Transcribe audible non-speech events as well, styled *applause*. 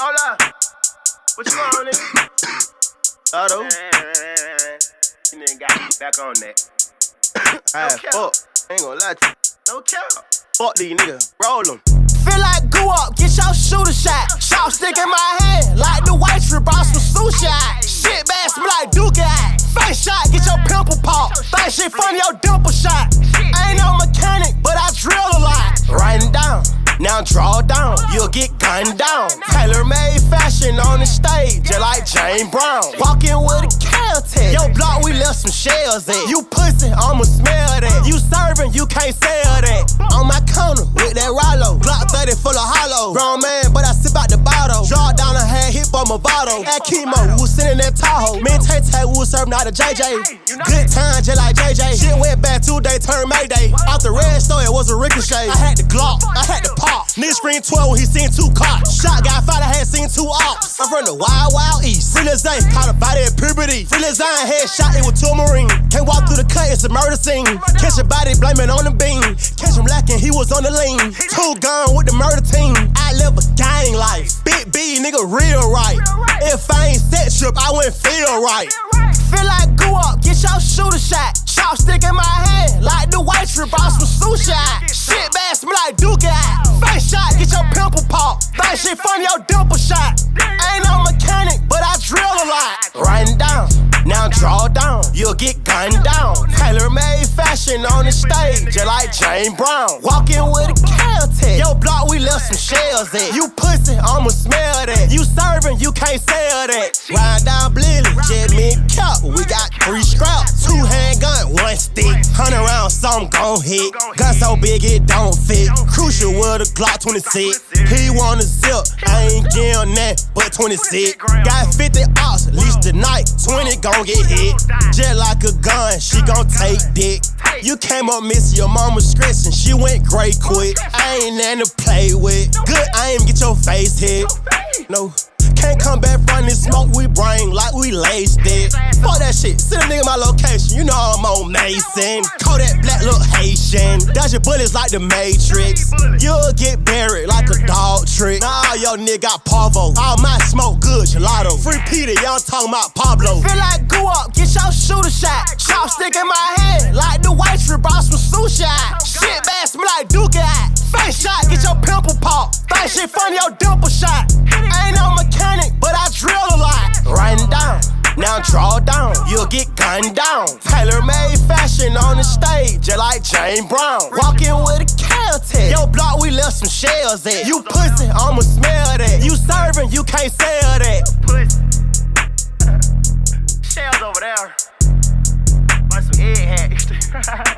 Hold up. What you on, nigga? Auto. You nigga got me back on that. Alright, cap. fuck. Ain't gonna lie to you. No cap. Fuck these niggas. Roll them. Feel like go up, get your shooter shot. Chop stick in my hand, like the white strip, brought some sushi. Shit bad, smell like Duke eye. Face shot, get your pimple pop. Think shit funny, your dimple shot. I ain't no mechanic, but I drill a lot. Writing down. Now draw down, you'll get gunned down. Tailor made fashion on the stage, just like James Brown. Walking with a Kel-Tec. Yo, block, we left some shells at. You pussy, I'ma smell that. You serving, you can't sell that. On my counter with that Rollo. Block 30 full of hollow. Grown man, but I sip out the bottle. Draw down a hand, hit for my bottle. At chemo, we was sitting in that Tahoe. Me and Tay Tay, we was serving out of JJ. Good time, just like JJ. Shit went bad two day, turn Mayday. Out the red store, it was a ricochet. I had the Glock, I had the. Nigga screen 12 when he seen two cops. Shot guy fight, I had seen two ops. I'm from the wild, wild east. Free Lizane, caught a body at puberty. Free Lizane, headshot, it was Marine. Can't walk through the cut, it's a murder scene. Catch a body, blame it on the beam. Catch him lacking, he was on the lean. Two gun with the murder team. I live a gang life. Big B, nigga, real right. If I ain't set trip, I wouldn't feel right. Feel like go up, get your shooter shot. Chopstick in my hand, like the white strip, brought some sushi. Your dimple shot. Ain't no mechanic, but I drill a lot. Writing down, now draw down, you'll get gunned down. Tailor made fashion on the stage, just like James Brown. Walking with a Kel-Tec. Yo, block, we left some shells at. You pussy, I'ma smell that. You serving, you can't sell that. Ride down Blilly, jet me cap, we got three Rounds, some gon' hit. Gun so big it don't fit. Crucial with a Glock 26. He want a zip, I ain't getting that, but 26. Got 50 ops, at least tonight, 20 gon' get hit. Just like a gun, she gon' take dick. You came up miss your mama's stress and she went great quick. I ain't nothing to play with. Good aim, get your face hit. No. Can't come back from this smoke we bring like we laced it. Fuck that shit. Send a nigga my location. You know I'm Mason. Call that black look Haitian. Dodge your bullets like the Matrix. You'll get buried like a dog trick. Nah, yo nigga got. All my smoke good, gelato. Free Peter, y'all talking about Pablo. Feel like go up, get your shooter shot. Chopstick in my head, like the white strip, brought some sushi. Shit bad, smell like Duke. Face shot, get your pimple pop. Think shit funny, your dimple shot. Ain't gunned down. Tailor made fashion on the stage, just like James Brown. Walking with a Kel-Tec. Yo, block, we left some shells at. You pussy, I'ma smell that. You serving, you can't sell that. Shells over there. Want some egg. *laughs*